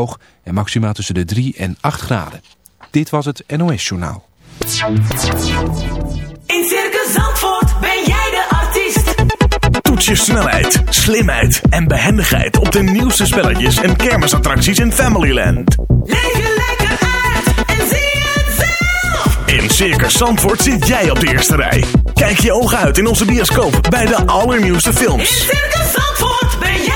hoog en maximaal tussen de 3 en 8 graden. Dit was het NOS Journaal. In Circus Zandvoort ben jij de artiest. Toets je snelheid, slimheid en behendigheid op de nieuwste spelletjes en kermisattracties in Familyland. Leef je lekker uit en zie het zelf. In Circus Zandvoort zit jij op de eerste rij. Kijk je ogen uit in onze bioscoop bij de allernieuwste In films. Circus Zandvoort ben jij de artiest.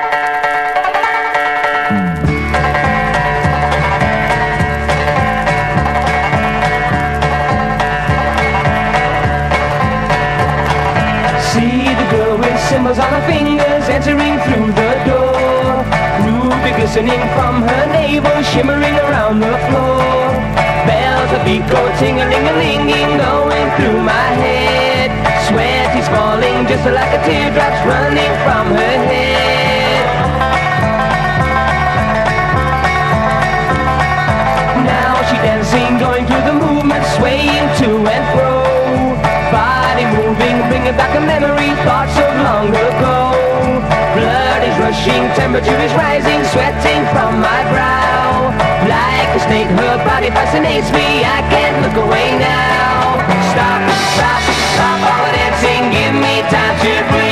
Glistening from her navel, shimmering around the floor. Bells of go ting-a-ling-a-linging, going through my head. Sweat is falling just like a teardrops running from her head. Now she dancing, going through the movement, swaying to and fro. Body moving, bringing back a memory, thoughts of long ago. Blood is rushing, temperature is rising, sweating from my brow. Like a snake, her body fascinates me, I can't look away now. Stop, stop, stop all the dancing, give me time to breathe.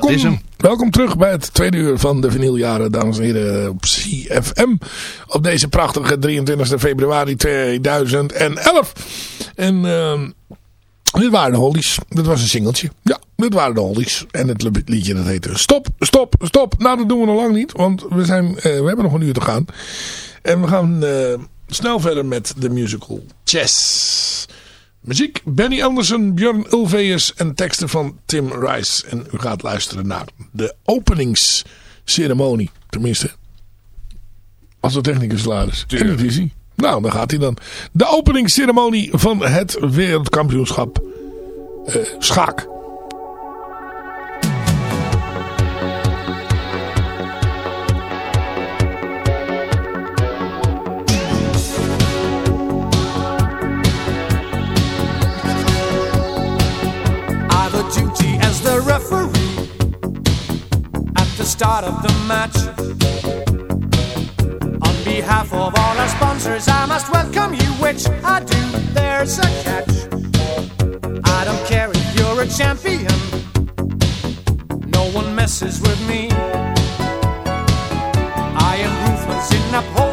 Welkom, welkom terug bij het tweede uur van de vinyljaren, dames en heren, op CFM. Op deze prachtige 23 februari 2011. En ehm, dit waren de Hollies. Dit was een singeltje. Ja, dit waren de Hollies. En het liedje dat heette Stop, Stop, Stop. Nou, dat doen we nog lang niet, want we, zijn, eh, we hebben nog een uur te gaan. En we gaan eh, snel verder met de musical Chess. Muziek Benny Andersen, Björn Ulveus en teksten van Tim Rice. En u gaat luisteren naar de openingsceremonie. Tenminste, als de technicus klaar is. En dat is hij. Nou, dan gaat hij dan. De openingsceremonie van het wereldkampioenschap eh, schaak. start of the match. On behalf of all our sponsors, I must welcome you, which I do. There's a catch. I don't care if you're a champion, no one messes with me. I am ruthless in upholding.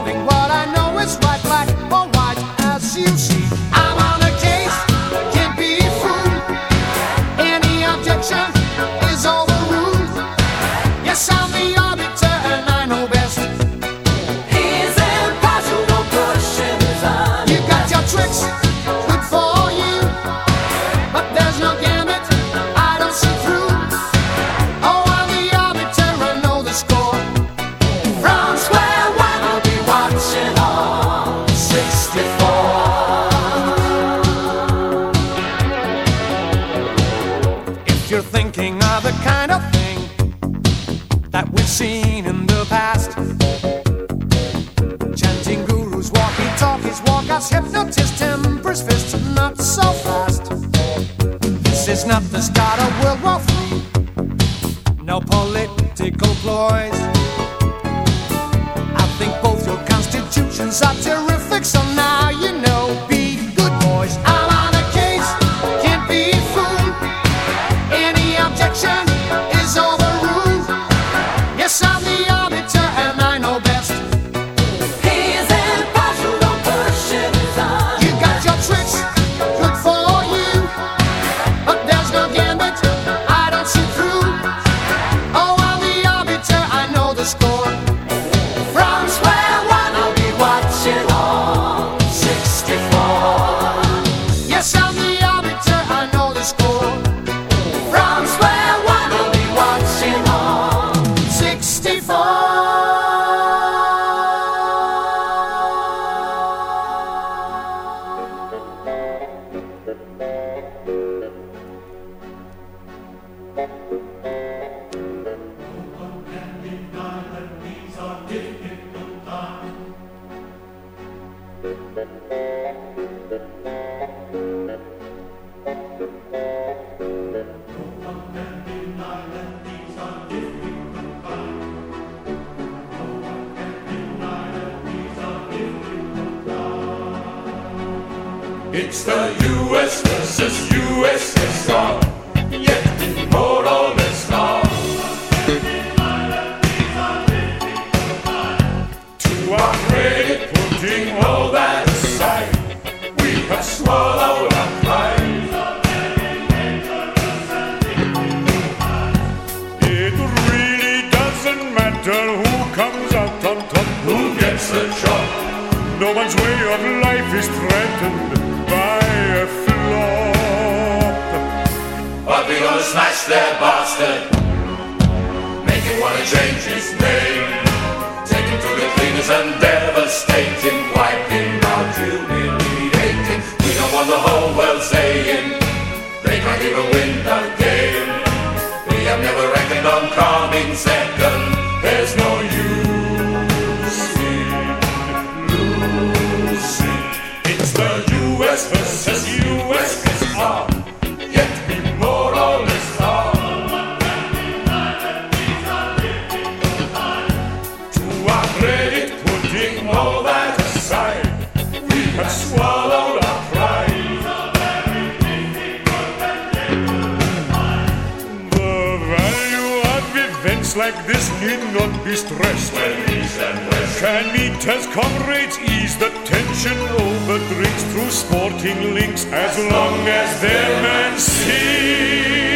Like this need not be stressed. And rest. Can meet as comrades, ease the tension over drinks through sporting links, as, as long, long as their men see.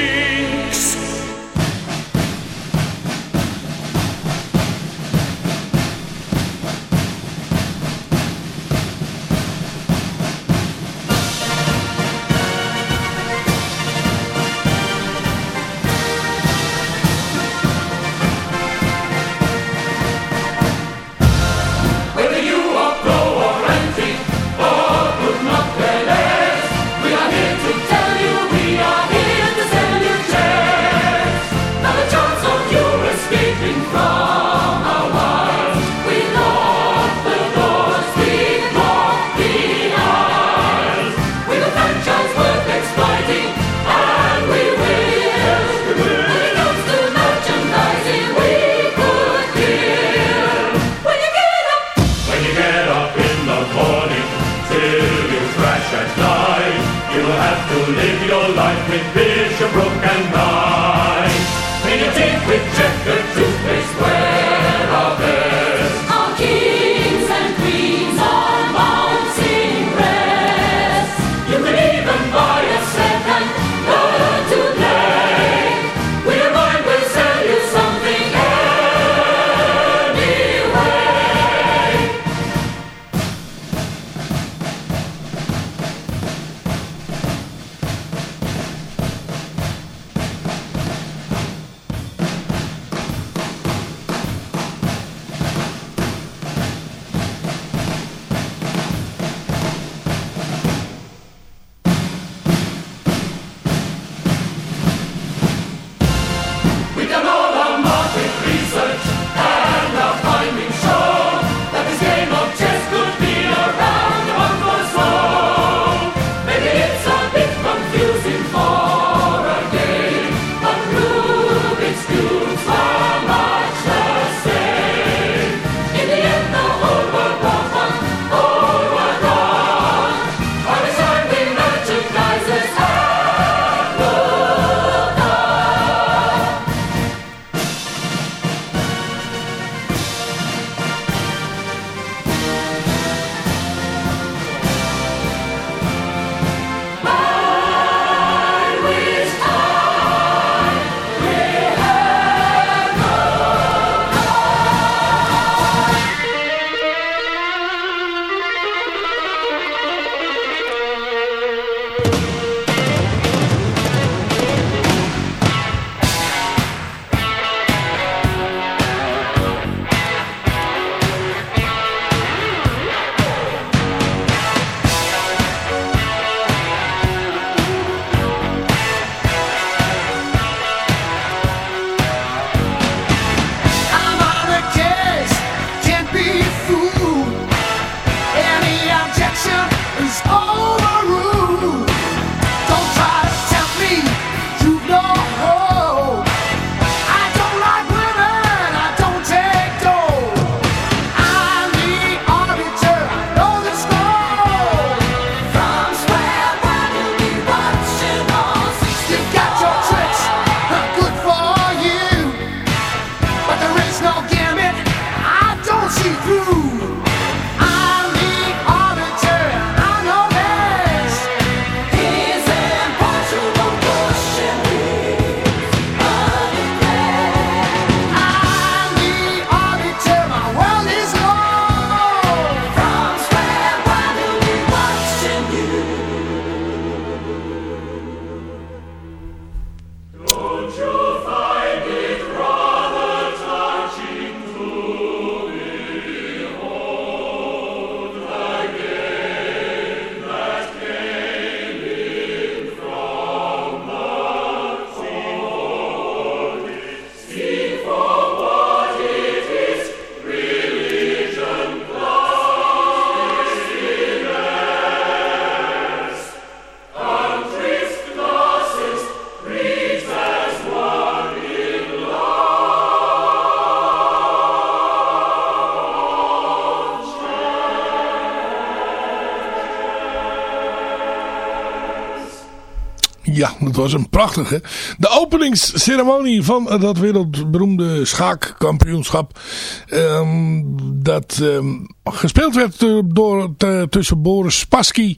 Dat was een prachtige. De openingsceremonie van eh, dat wereldberoemde schaakkampioenschap. ehm, dat ehm, gespeeld werd eh, door, tussen Boris Spassky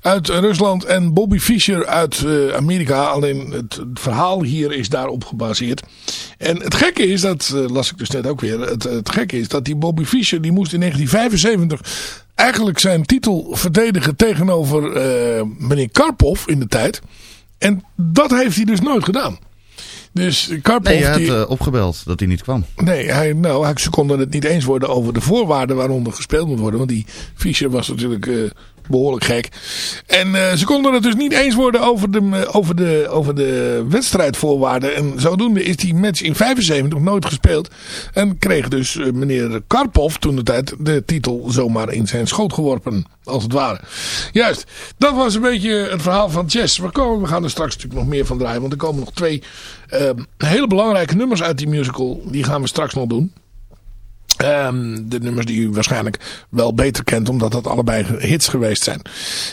uit Rusland en Bobby Fischer uit eh, Amerika. Alleen het, het verhaal hier is daarop gebaseerd. En het gekke is, dat las ik dus net ook weer. Het, het gekke is dat die Bobby Fischer, die moest in 1975 eigenlijk zijn titel verdedigen tegenover eh, meneer Karpov in de tijd. En dat heeft hij dus nooit gedaan. Dus Karpov... Nee, hij had die- eh, opgebeld dat hij niet kwam. Nee, hij, nou, ze konden het niet eens worden over de voorwaarden waaronder gespeeld moet worden. Want die Fischer was natuurlijk eh, behoorlijk gek. En eh, ze konden het dus niet eens worden over de, over, de, over de wedstrijdvoorwaarden. En zodoende is die match in 75 nooit gespeeld. En kreeg dus meneer Karpov toen de tijd de titel zomaar in zijn schoot geworpen. Als het ware. Juist, dat was een beetje het verhaal van chess. We, komen, we gaan er straks natuurlijk nog meer van draaien. Want er komen nog twee hele belangrijke nummers uit die musical. Die gaan we straks nog doen. Ehm, de nummers die u waarschijnlijk wel beter kent, omdat dat allebei hits geweest zijn.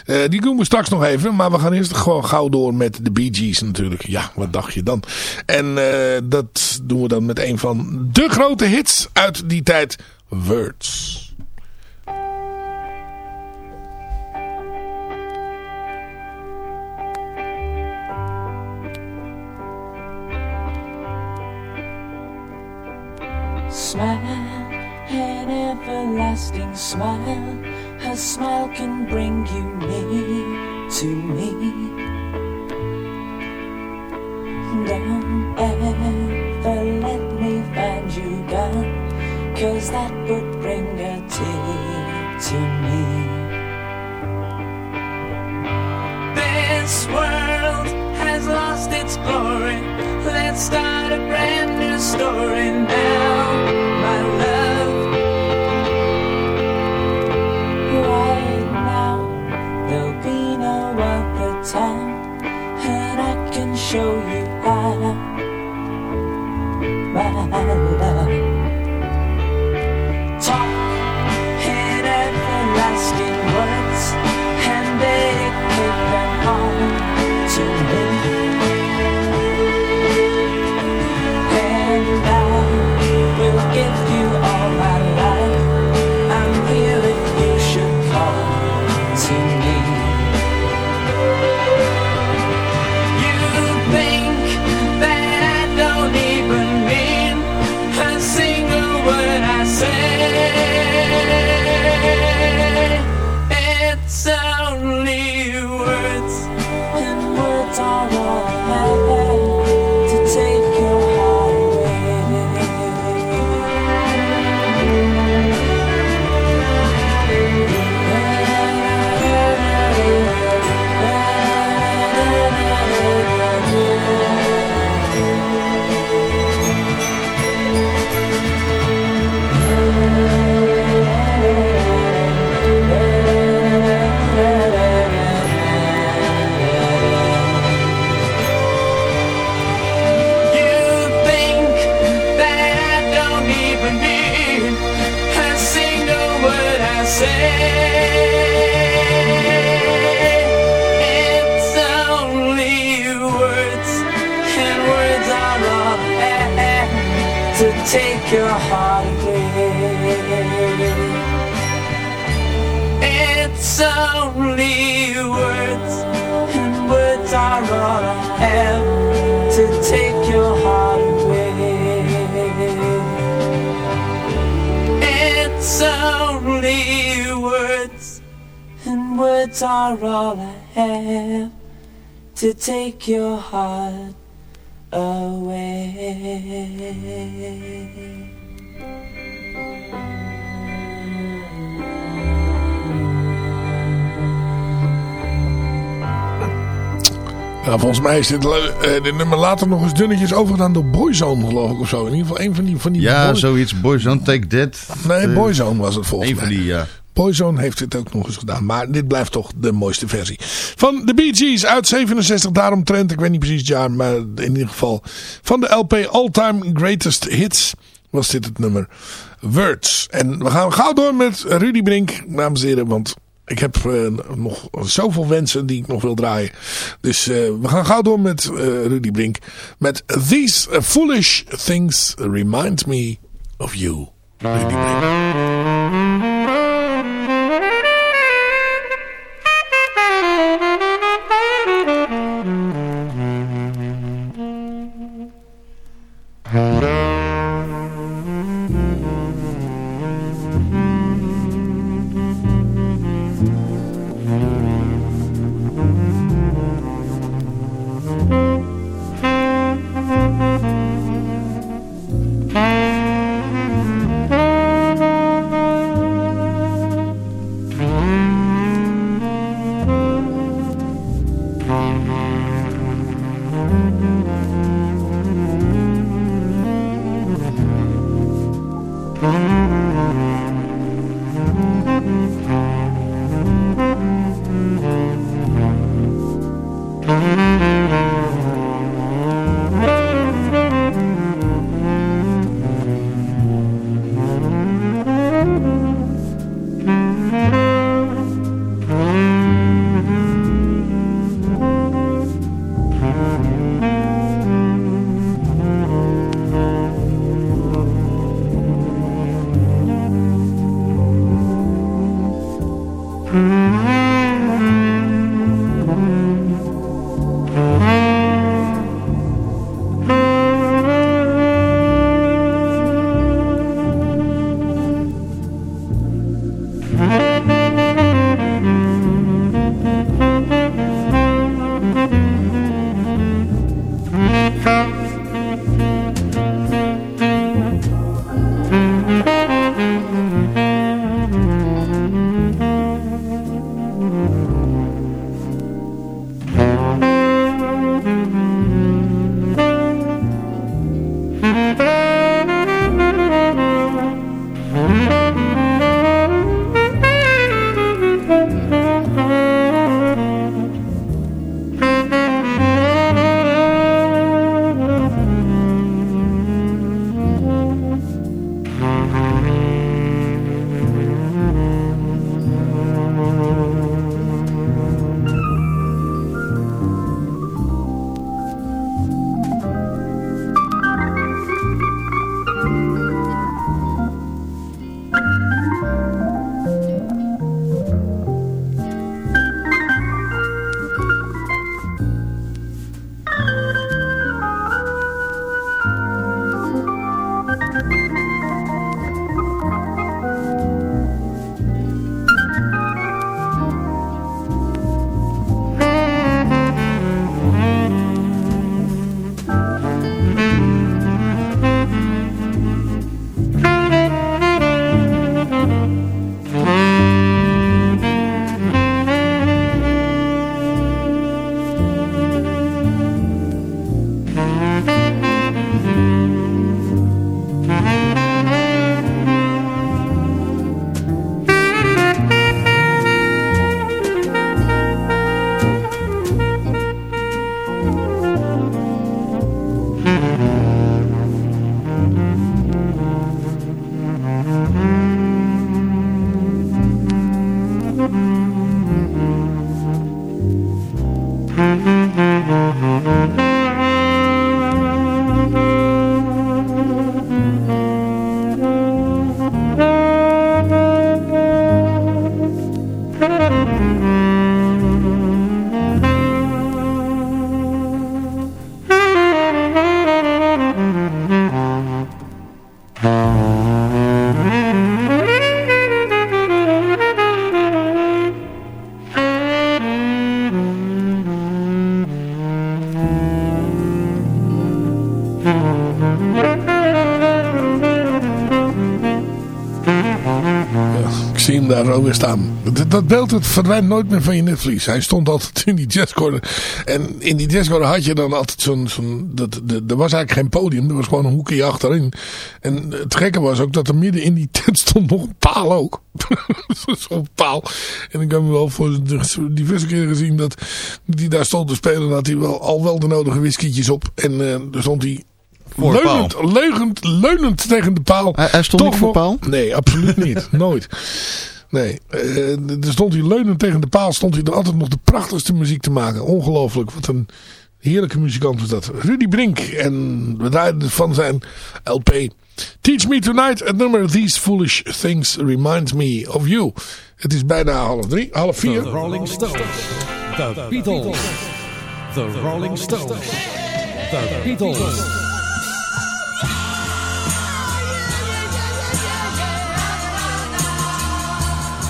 Eh, die doen we straks nog even, maar we gaan eerst gewoon gauw door met de Bee Gees natuurlijk. Ja, wat dacht je dan? En eh, dat doen we dan met een van de grote hits uit die tijd, Words. Smile, an everlasting smile. Her smile can bring you near to me. Don't ever let me find you gone, cause that would bring a tear to me. This world has lost its glory. Let's start a brand new story now, my love. Right now, there'll be no other time, and I can show you how, my love. And words are all I have to take your heart away. Ja, volgens mij is dit, eh, dit nummer later nog eens dunnetjes overgedaan door Boyzone, geloof ik, of zo. In ieder geval een van die... Van die Ja, boy- zoiets. Boys Don't Take That. Nee, Eh, Boyzone was het volgens Een mij. van die, ja. Boyzone heeft dit ook nog eens gedaan. Maar dit blijft toch de mooiste versie. Van de Bee Gees uit 67 daaromtrent. Ik weet niet precies het jaar. Maar in ieder geval van de LP All Time Greatest Hits was dit het nummer Words. En we gaan gauw door met Rudy Brink, dames en heren. Want ik heb eh, nog zoveel wensen die ik nog wil draaien. Dus eh, we gaan gauw door met eh, Rudy Brink. Met These Foolish Things Remind Me of You. Rudy Brink. Dat, beeld het verdwijnt nooit meer van je netvlies. Hij stond altijd in die jazzcorner. En in die jazzcorner had je dan altijd zo'n... zo'n dat, de, er was eigenlijk geen podium. Er was gewoon een hoekje achterin. En het gekke was ook dat er midden in die tent stond nog een paal ook. zo'n paal. En ik heb hem wel voor de- diverse keren gezien dat die daar stond te spelen. Dat hij wel, al wel de nodige whiskietjes op. En eh er stond hij... Leunend, leunend, leunend tegen de paal. Hij, hij stond Toch niet voor paal? Nee, absoluut niet. Nooit. Nee, eh, er stond hij leunend tegen de paal. Stond hij er altijd nog de prachtigste muziek te maken. Ongelooflijk. Wat een heerlijke muzikant was dat. Rudy Brink. En we draaiden van zijn LP. Teach Me Tonight. Het nummer These Foolish Things Remind Me of You. Het is bijna half drie, half vier. The Rolling Stones. The Beatles. The Rolling Stones. The Beatles.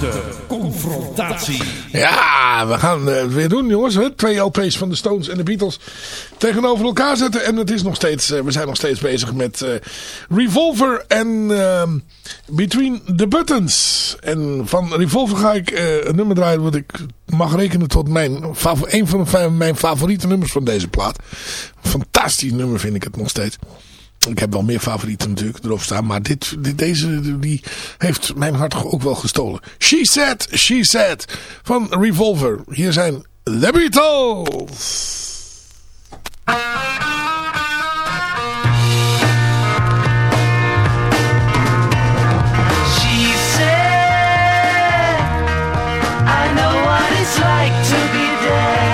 De confrontatie. Ja, we gaan eh, het weer doen jongens. Hè? Twee LP's van de Stones en de Beatles tegenover elkaar zetten. En het is nog steeds, eh, we zijn nog steeds bezig met eh, Revolver en ehm, Between the Buttons. En van Revolver ga ik eh, een nummer draaien wat ik mag rekenen tot mijn, een van de, mijn favoriete nummers van deze plaat. Fantastisch nummer vind ik het nog steeds. Ik heb wel meer favorieten natuurlijk erop staan. Maar dit, deze die heeft mijn hart ook wel gestolen. She Said, She Said van Revolver. Hier zijn The Beatles. Like to be dead.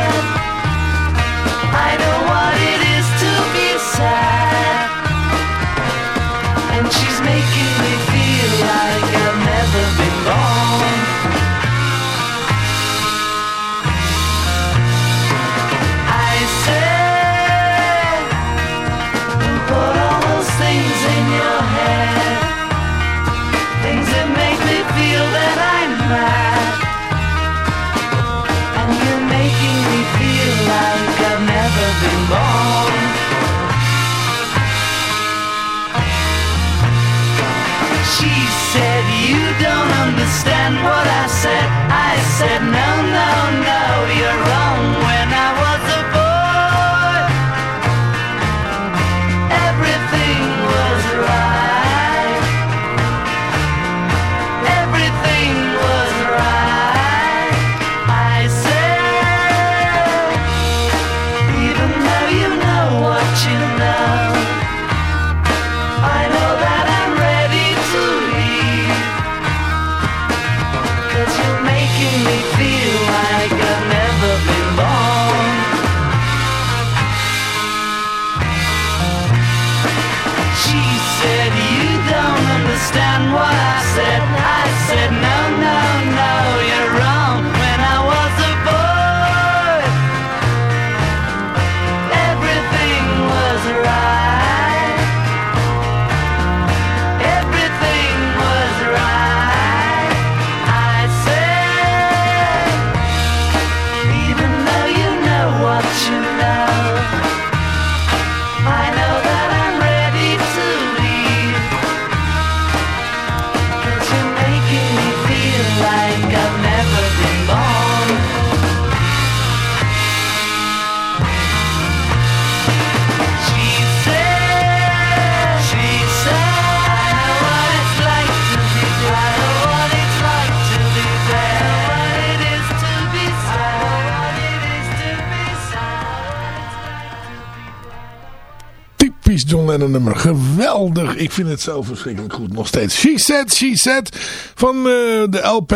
John Lennon nummer. Geweldig. Ik vind het zo verschrikkelijk goed nog steeds. She Said, She Said van eh, de LP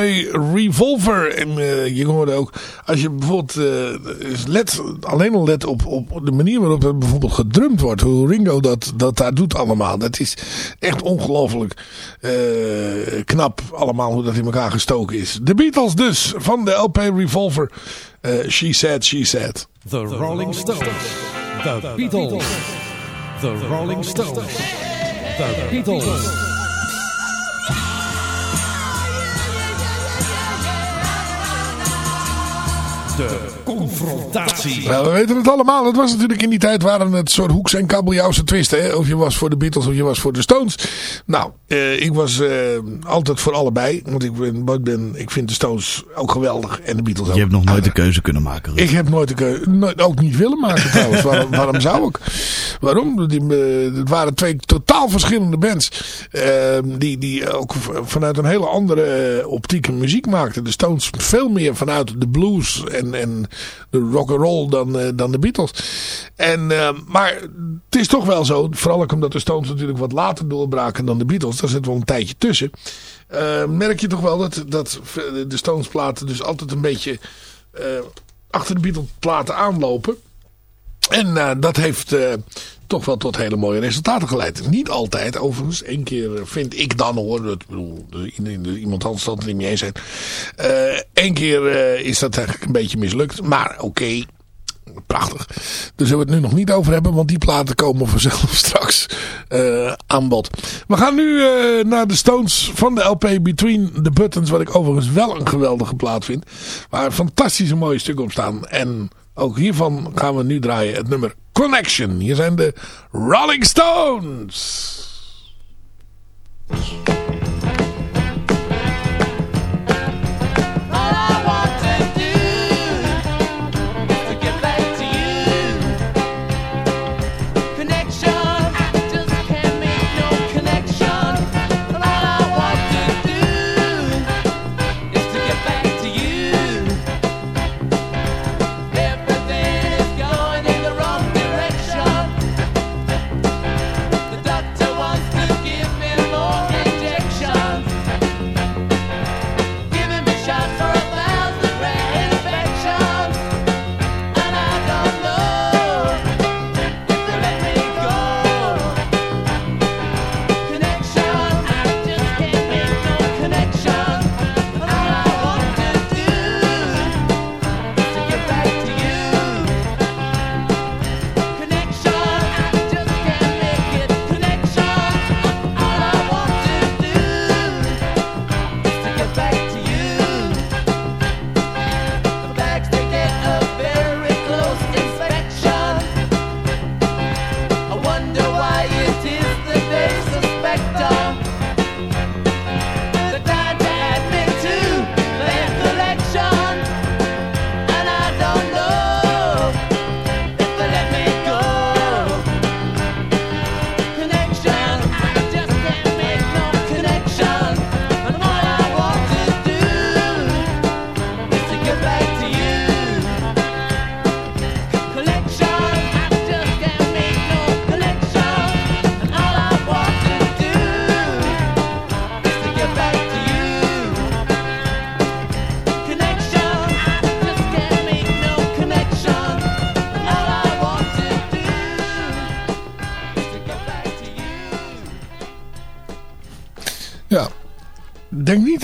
Revolver. En eh, je hoorde ook, als je bijvoorbeeld eh, let, alleen al let op, op de manier waarop er bijvoorbeeld gedrumd wordt. Hoe Ringo dat, dat daar doet allemaal. Dat is echt ongelooflijk knap allemaal hoe dat in elkaar gestoken is. De Beatles dus van de LP Revolver. She Said, She Said. The Rolling Stones. The Beatles. The Rolling Stones. The Beatles. De confrontatie. Nou, we weten het allemaal. Het was natuurlijk in die tijd waren het soort hoeks- en kabeljauwse twisten. Hè? Of je was voor de Beatles of je was voor de Stones. Nou, eh, ik was eh, altijd voor allebei. Want ik, ben, ik, ben, ik vind de Stones ook geweldig. En de Beatles ook. Je hebt nog nooit de keuze kunnen maken. Ruud. Ik heb nooit, de keu- nooit ook niet willen maken trouwens. waarom, waarom zou ik? Waarom? Die, eh, het waren twee totaal verschillende bands. eh, die, die ook vanuit een hele andere optiek en muziek maakten. De Stones veel meer vanuit de blues en, en de rock and roll dan, eh, dan de Beatles. En, eh, maar het is toch wel zo. Vooral ook omdat de Stones natuurlijk wat later doorbraken dan de Beatles. Daar zit wel een tijdje tussen. eh, merk je toch wel dat, dat de Stones platen dus altijd een beetje achter de Beatles platen aanlopen. En dat heeft toch wel tot hele mooie resultaten geleid. Niet altijd, overigens. Eén keer eh, vind ik dan hoor. Dat, bedoel, iemand anders zal niet mee eens zijn. Eén keer eh, is dat eigenlijk een beetje mislukt. Maar oké. Prachtig. Daar zullen we het nu nog niet over hebben. Want die platen komen vanzelf straks eh, aan bod. We gaan nu eh, naar de Stones van de LP Between the Buttons. Wat ik overigens wel een geweldige plaat vind. Waar fantastische mooie stukken op staan. En ook hiervan gaan we nu draaien het nummer Connection. Hier zijn de Rolling Stones.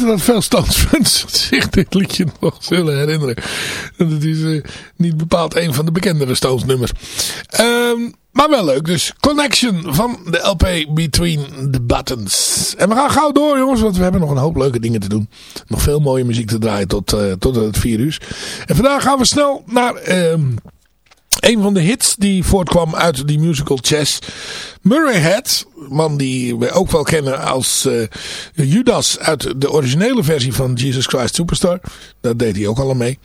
Dat veel Stones-fans zich dit liedje nog zullen herinneren. Het is eh, niet bepaald een van de bekendere Stones-nummers. Ehm, maar wel leuk. Dus Connection van de LP Between the Buttons. En we gaan gauw door jongens. Want we hebben nog een hoop leuke dingen te doen. Nog veel mooie muziek te draaien tot, eh, tot het vier uur. En vandaag gaan we snel naar... ehm, een van de hits die voortkwam uit die musical Chess. Murray Head, man die we ook wel kennen als eh, Judas uit de originele versie van Jesus Christ Superstar. Daar deed hij ook al mee.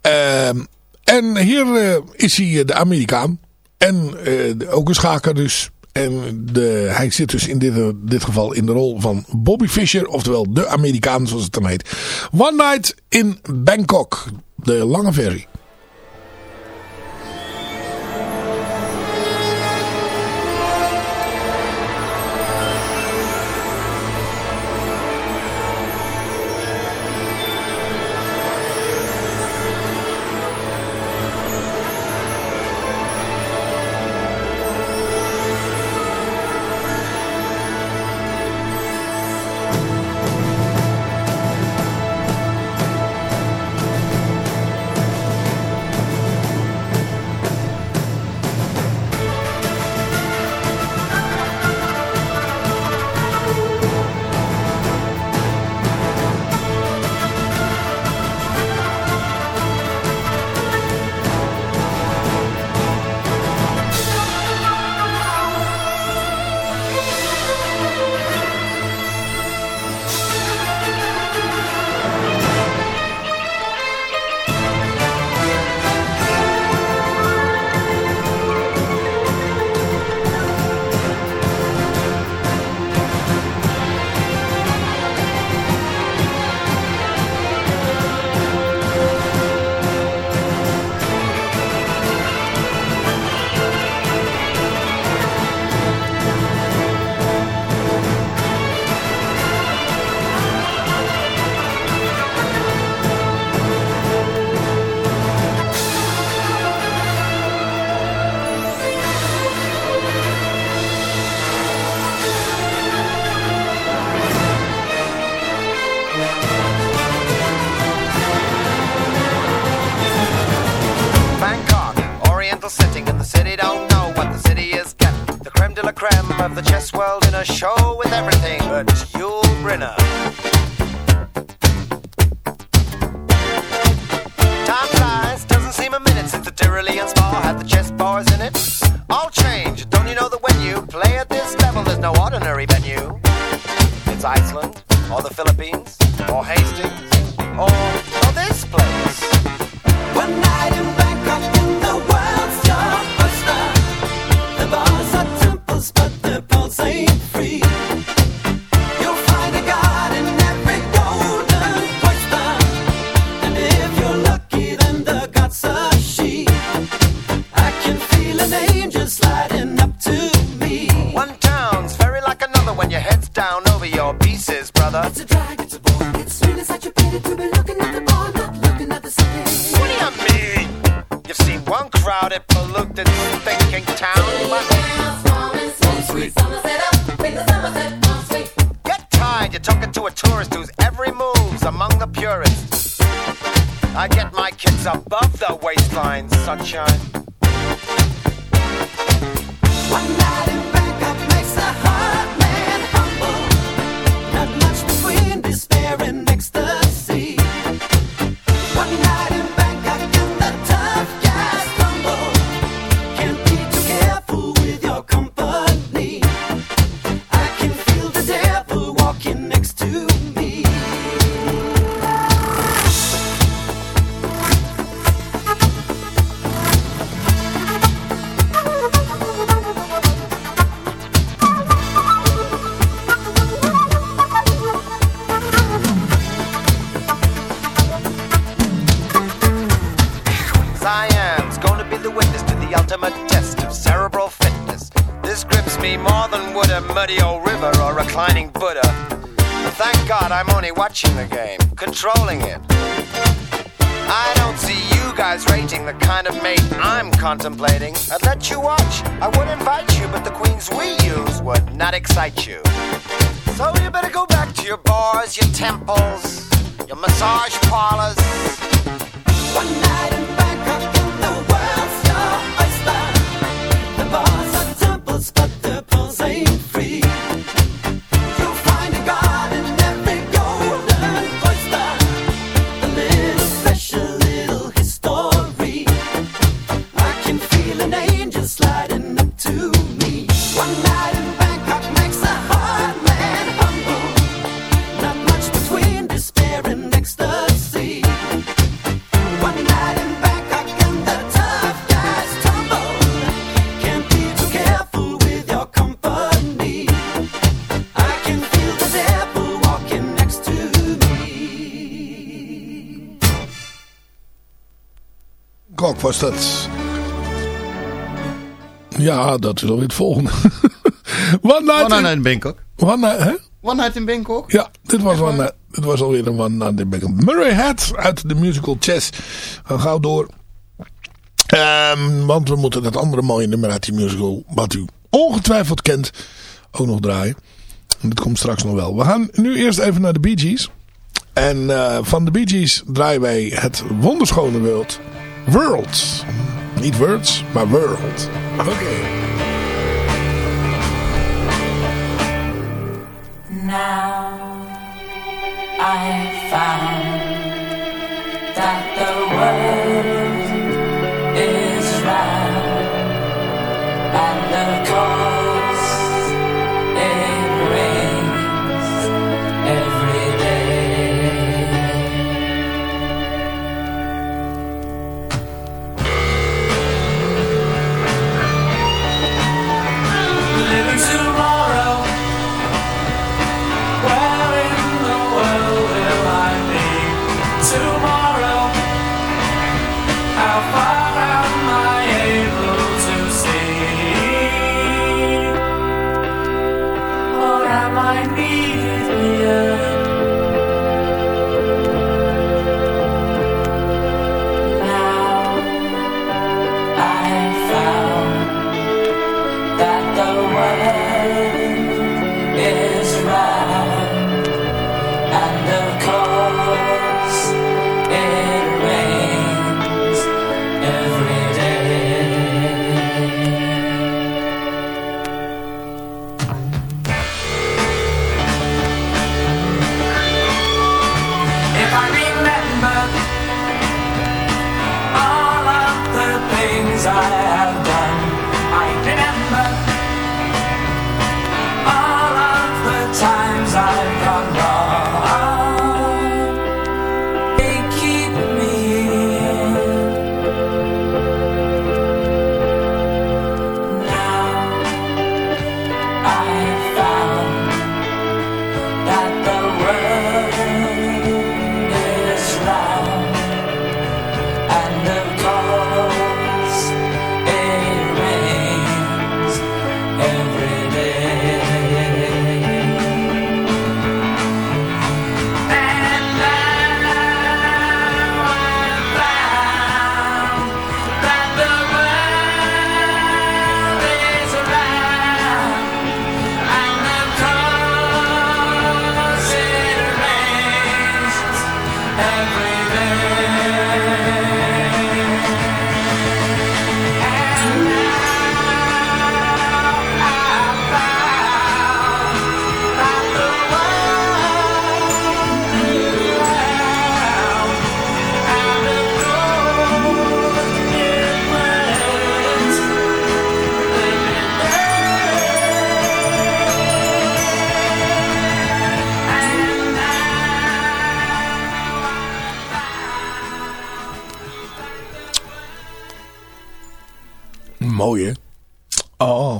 Ehm, en hier eh, is hij de Amerikaan. En eh, ook een schaker dus. En de, hij zit dus in dit, dit geval in de rol van Bobby Fischer. Oftewel de Amerikaan zoals het dan heet. One Night in Bangkok. De lange versie. another. Ja, dat is alweer het volgende. one Night, one night in, Bangkok. One Night, hè? One Night in Bangkok? Ja, dit was, one was alweer een One Night in Bangkok. Murray Hat uit de musical Chess. Gaan gauw door. Ehm, want we moeten dat andere mooie nummer uit die musical, wat u ongetwijfeld kent, ook nog draaien. En dat komt straks nog wel. We gaan nu eerst even naar de Bee Gees. En eh, van de Bee Gees draaien wij het wonderschone wereld World. Niet words, maar world. Oké. Okay. Now I found that the world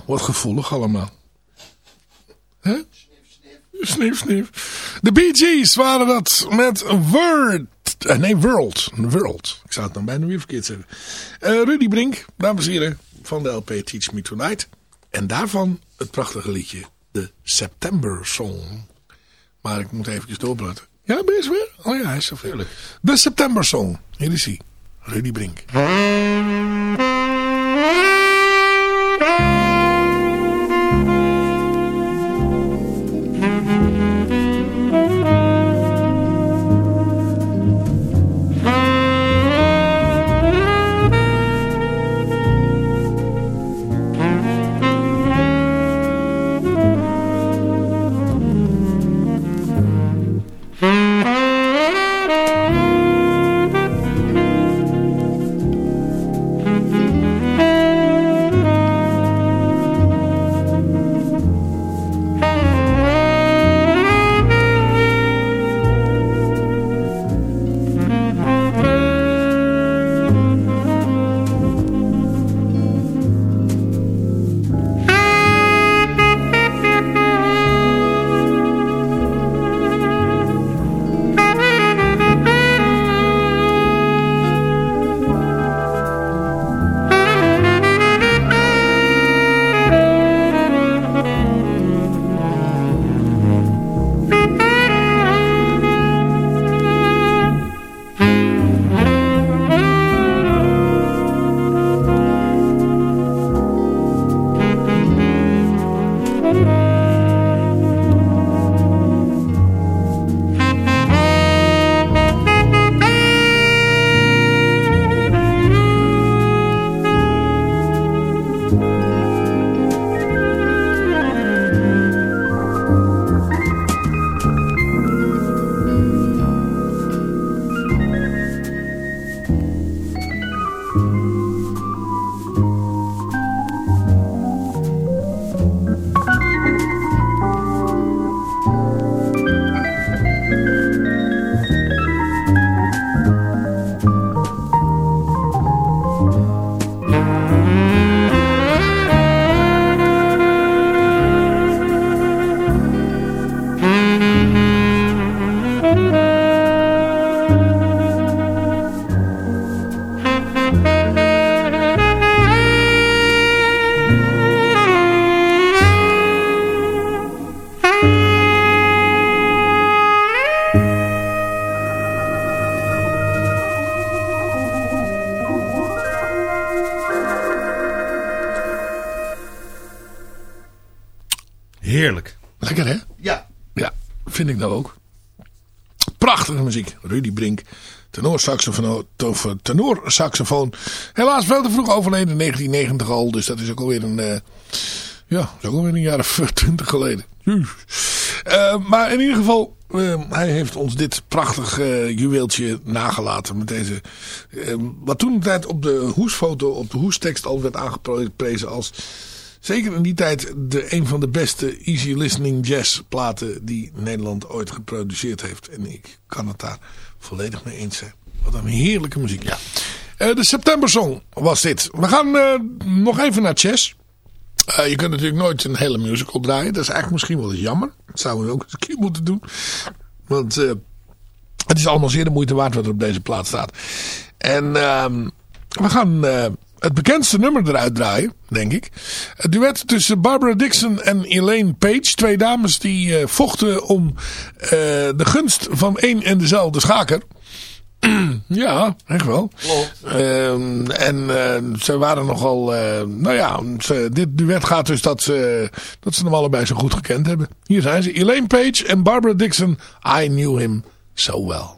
wat gevoelig allemaal. Hè? Snif, snif. De Bee Gees waren dat met Word. eh, nee, World. World. Ik zou het dan bijna weer verkeerd zeggen. Eh, Rudy Brink, dames en heren, van de LP Teach Me Tonight. En daarvan het prachtige liedje, de September Song. Maar ik moet even doorbladen. Ja, ben je zover? Oh ja, hij is zover. De September Song. Hier is hij. Rudy Brink. Tenorsaxofoon. Tenor, saxofoon. Helaas veel te vroeg overleden in 1990 al. Dus dat is ook alweer een... eh, ja, is ook alweer een jaar of twintig geleden. Eh, maar in ieder geval, eh, hij heeft ons dit prachtig eh, juweeltje nagelaten. Met deze, eh, wat toen de tijd op de hoesfoto, op de hoestekst al werd aangeprezen als... Zeker in die tijd de, een van de beste easy listening jazz platen die Nederland ooit geproduceerd heeft. En ik kan het daar volledig mee eens zijn. Wat een heerlijke muziek. Ja. Eh, de September Song was dit. We gaan eh, nog even naar chess. Eh, je kunt natuurlijk nooit een hele musical draaien. Dat is eigenlijk misschien wel eens jammer. Dat zouden we ook eens een keer moeten doen. Want het is allemaal zeer de moeite waard wat er op deze plaat staat. En ehm, we gaan het bekendste nummer eruit draaien, denk ik. Het duet tussen Barbara Dixon en Elaine Page. Twee dames die vochten om de gunst van één en dezelfde schaker. ja, echt wel. Ehm, en eh, ze waren nogal... eh, nou ja, ze- dit duet gaat dus dat ze, dat ze hem allebei zo goed gekend hebben. Hier zijn ze. Elaine Page en Barbara Dixon. I knew him so well.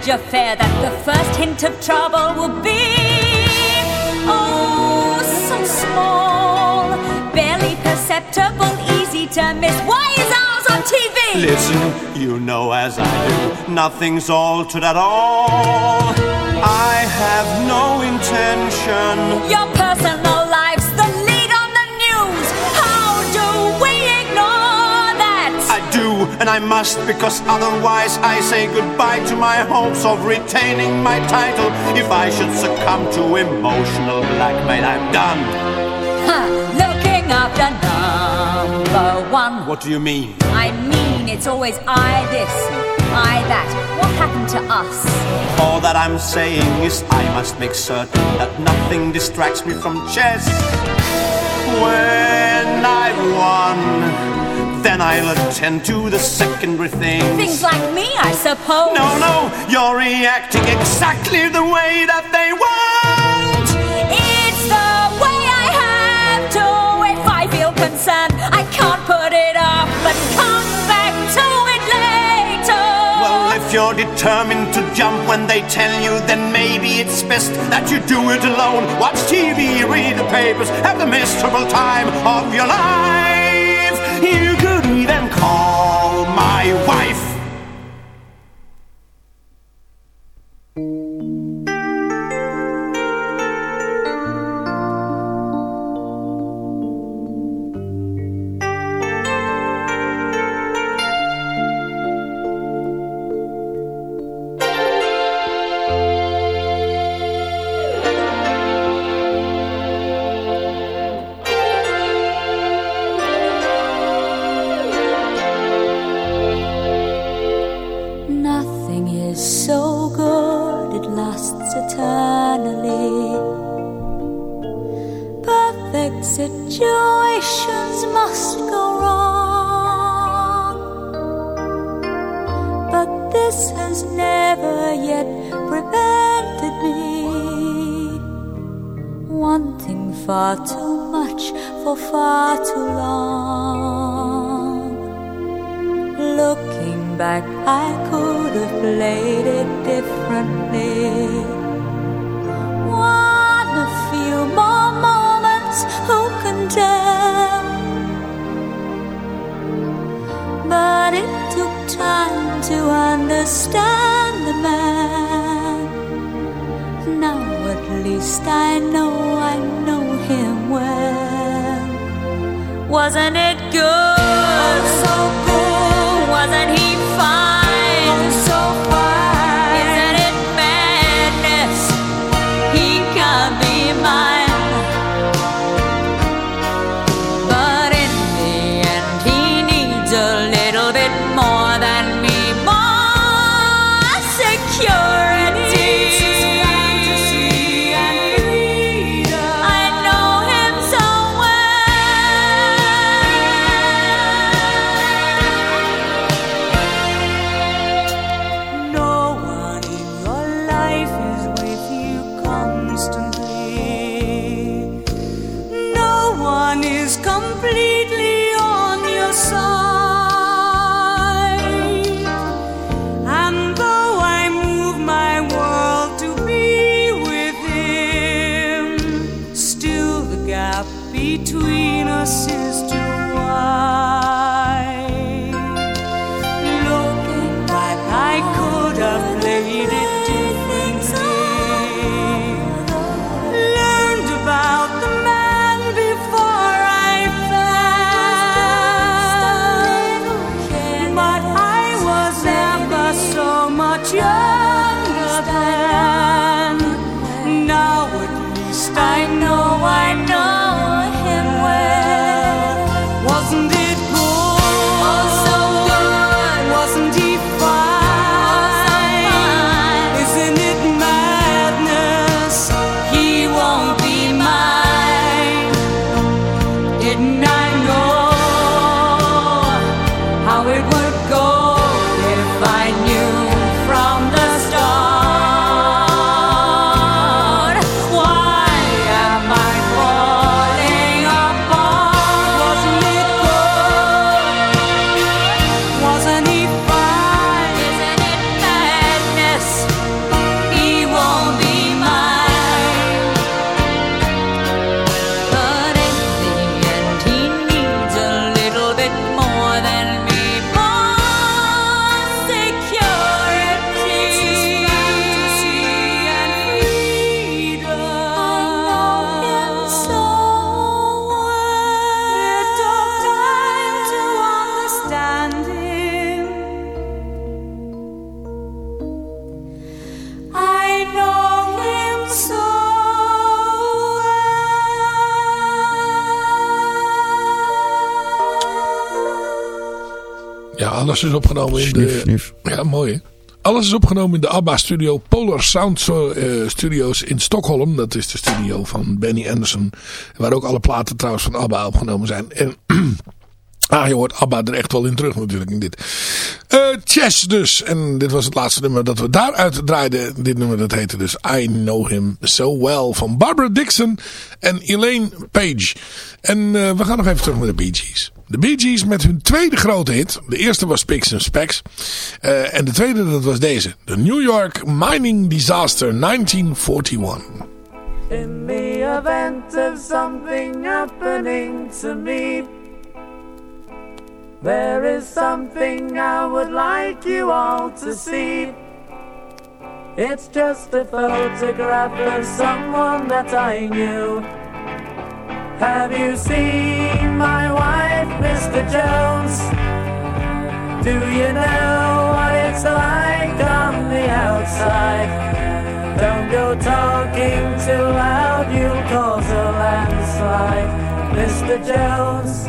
Average affair that the first hint of trouble will be oh so small, barely perceptible, easy to miss. Why is ours on TV? Listen, you know as I do, nothing's altered at all. I have no intention. Your must, because otherwise I say goodbye to my hopes of retaining my title. If I should succumb to emotional blackmail, I'm done. Ha, looking after number one. What do you mean? I mean, it's always I this, I that. What happened to us? All that I'm saying is I must make certain that nothing distracts me from chess. When I've won, then I'll attend to the secondary things. Things like me, I suppose. No, no, you're reacting exactly the way that they want. It's the way I have to. If I feel concerned, I can't put it off, but come back to it later. Well, if you're determined to jump when they tell you, then maybe it's best that you do it alone. Watch TV, read the papers, have the miserable time of your life. Back, I could have played it differently. Want a few more moments, who can tell? But it took time to understand the man. Now at least I know I know him well. Wasn't it good? Opgenomen in de... Ja, mooi hè. Alles is opgenomen in de ABBA studio Polar Sound eh, Studios in Stockholm. Dat is de studio van Benny Anderson. Waar ook alle platen trouwens van ABBA opgenomen zijn. En ah, je hoort ABBA er echt wel in terug natuurlijk in dit. Eh Chess dus. En dit was het laatste nummer dat we daaruit draaiden. Dit nummer dat heette dus I Know Him So Well van Barbara Dixon en Elaine Page. En eh, we gaan nog even terug naar de Bee Gees. De Bee Gees met hun tweede grote hit. De eerste was Picks and Specs. Eh, en de tweede dat was deze. The New York Mining Disaster 1941. In the event of something happening to me, there is something I would like you all to see. It's just a photograph of someone that I knew. Have you seen my wife, Mr. Jones? Do you know what it's like on the outside? Don't go talking too loud, you'll cause a landslide, Mr. Jones.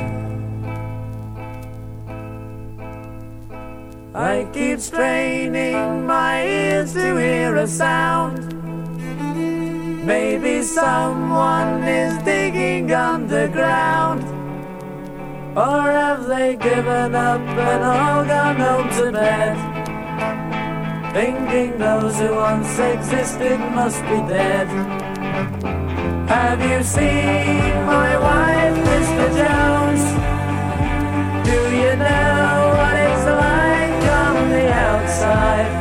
I keep straining my ears to hear a sound. Maybe someone is digging underground. Or have they given up and all gone home to bed? Thinking those who once existed must be dead. Have you seen my wife, Mr. Jones? Do you know what it's like on the outside?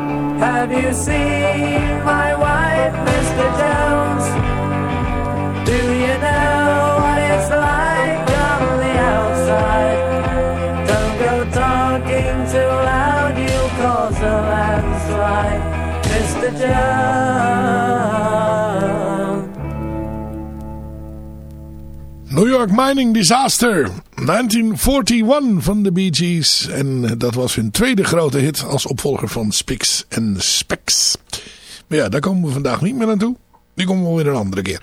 Have you seen my wife, Mr. Jones? Do you know what it's like on the outside? Don't go talking too loud, you'll cause a landslide, Mr. Jones. New York Mining Disaster 1941 van de Bee Gees. En dat was hun tweede grote hit als opvolger van Spix en Specs. Maar ja, daar komen we vandaag niet meer naartoe. Die komen we weer een andere keer.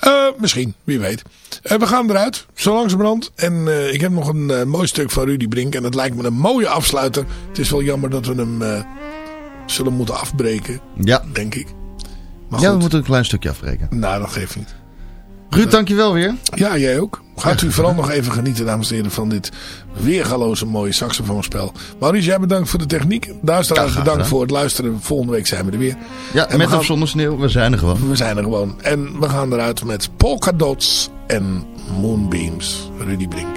Eh, misschien, wie weet. Eh, we gaan eruit, zo langzamerhand. En eh, ik heb nog een mooi stuk van Rudy Brink. En het lijkt me een mooie afsluiter. Het is wel jammer dat we hem zullen moeten afbreken. Ja. Denk ik. Maar Ja, we moeten een klein stukje afbreken. Nou, dat geeft niet. Ruud, dankjewel weer. Ja, jij ook. Gaat u vooral nog even genieten, dames en heren, van dit weergaloze mooie saxofoonspel. Maurice, jij bedankt voor de techniek. Duisteraars, ja, bedankt voor het luisteren. Volgende week zijn we er weer. Ja, en met gaan... of zonder sneeuw, we zijn er gewoon. We zijn er gewoon. En we gaan eruit met polka dots en moonbeams. Rudy Brink.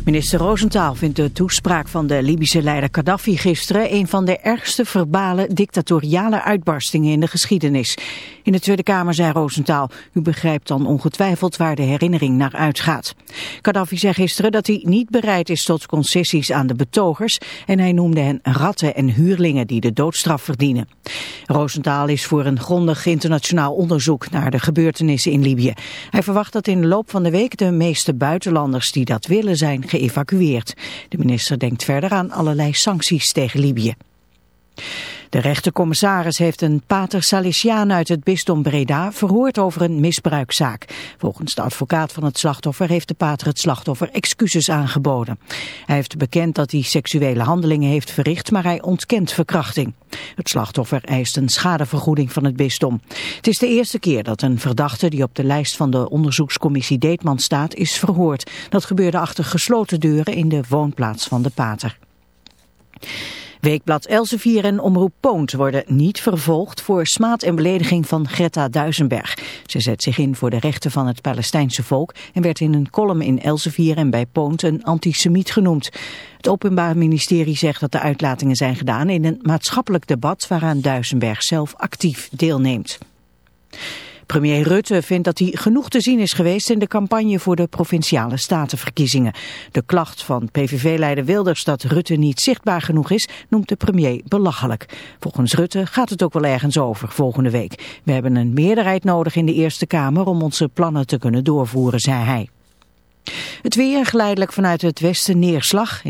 Minister Roosentaal vindt de toespraak van de Libische leider Gaddafi gisteren een van de ergste verbale dictatoriale uitbarstingen in de geschiedenis. In de Tweede Kamer zei Roosentaal, u begrijpt dan ongetwijfeld waar de herinnering naar uitgaat. Gaddafi zei gisteren dat hij niet bereid is tot concessies aan de betogers en hij noemde hen ratten en huurlingen die de doodstraf verdienen. Roosentaal is voor een grondig internationaal onderzoek naar de gebeurtenissen in Libië. Hij verwacht dat in de loop van de week de meeste buitenlanders die dat willen zijn geëvacueerd. De minister denkt verder aan allerlei sancties tegen Libië. De rechtercommissaris heeft een pater Salesiaan uit het bisdom Breda verhoord over een misbruikzaak. Volgens de advocaat van het slachtoffer heeft de pater het slachtoffer excuses aangeboden. Hij heeft bekend dat hij seksuele handelingen heeft verricht, maar hij ontkent verkrachting. Het slachtoffer eist een schadevergoeding van het bisdom. Het is de eerste keer dat een verdachte die op de lijst van de onderzoekscommissie Deetman staat is verhoord. Dat gebeurde achter gesloten deuren in de woonplaats van de pater. Weekblad Elsevier en Omroep Poont worden niet vervolgd voor smaad en belediging van Greta Duisenberg. Ze zet zich in voor de rechten van het Palestijnse volk en werd in een column in Elsevier en bij Poont een antisemiet genoemd. Het Openbaar Ministerie zegt dat de uitlatingen zijn gedaan in een maatschappelijk debat waaraan Duisenberg zelf actief deelneemt. Premier Rutte vindt dat hij genoeg te zien is geweest in de campagne voor de provinciale statenverkiezingen. De klacht van PVV-leider Wilders dat Rutte niet zichtbaar genoeg is, noemt de premier belachelijk. Volgens Rutte gaat het ook wel ergens over volgende week. We hebben een meerderheid nodig in de Eerste Kamer om onze plannen te kunnen doorvoeren, zei hij. Het weer geleidelijk vanuit het westen neerslag.